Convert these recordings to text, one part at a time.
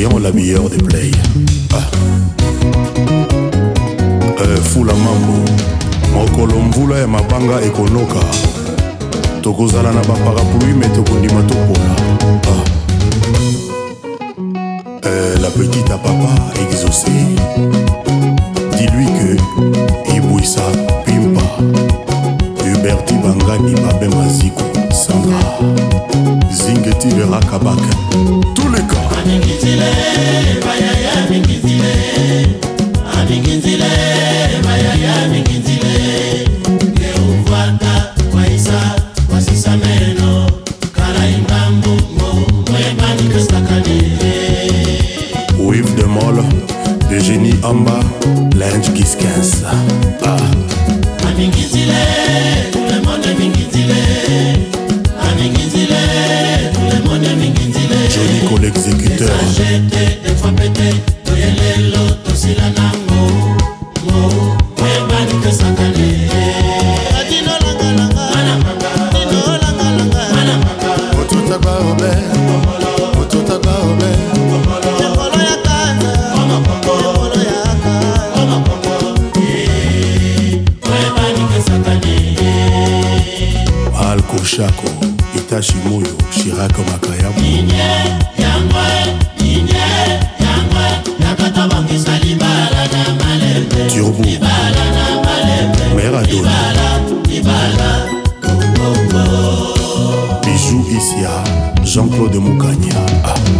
Crayon l'habilleur des play. Ah. Euh, fula mambo mokolo mvula ya mabanga ekonoka tokozala na baparapluie me tokondima topola ah. euh, la petite à papa exaucé dis-lui que ibwisa pimpa huberti bangani babe maziko sandra zingeti verakabaka mingi tile lelo tosila nango mo oyebani tosakane otutagba obe otutagba obe alkoshako itashi moyo shiraka makayamu turbo meradona bijou isia jean-claude mokania ah.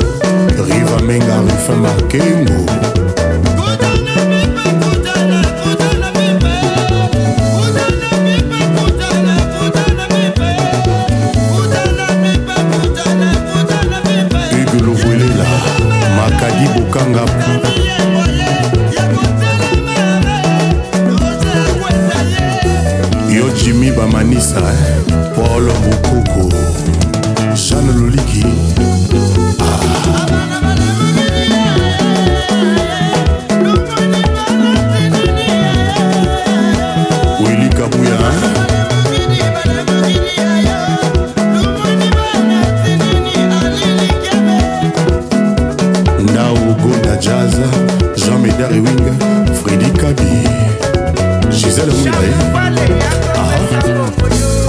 rive amenga rufin makengo hugue lovuelela makadi bokanga yo jimi bamanisa eh? paul mokoko jeanne loliki Gisèle Moulaye ah,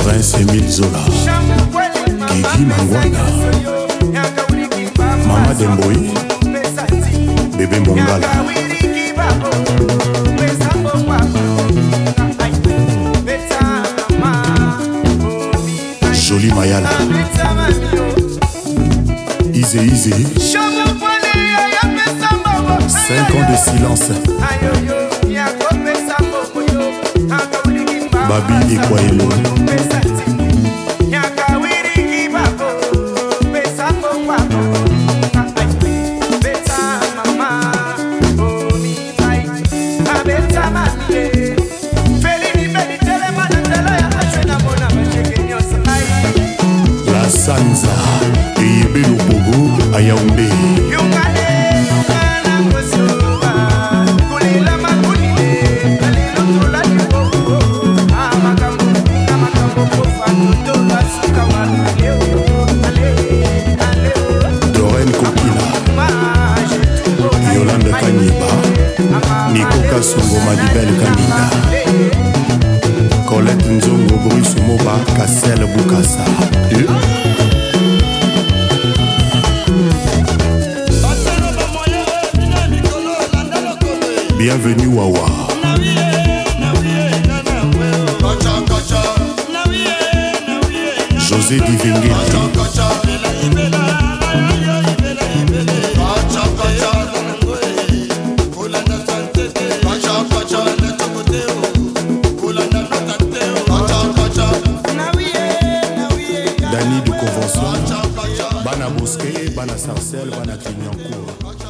Prince Emile Zola Kiki Mangwana Mama Demboy Bébé Mongala Jolie Mayala Izé Izé 5 ans de silence Aïe, aïe, aïe. babi ekwayelo la sanza eyebeli obogo ayaumbe nzongo bruce moba kasel bukasa eh? bienvenue wawa josé divengeli de convention bana bosquet bana sarcelle bana clignancourt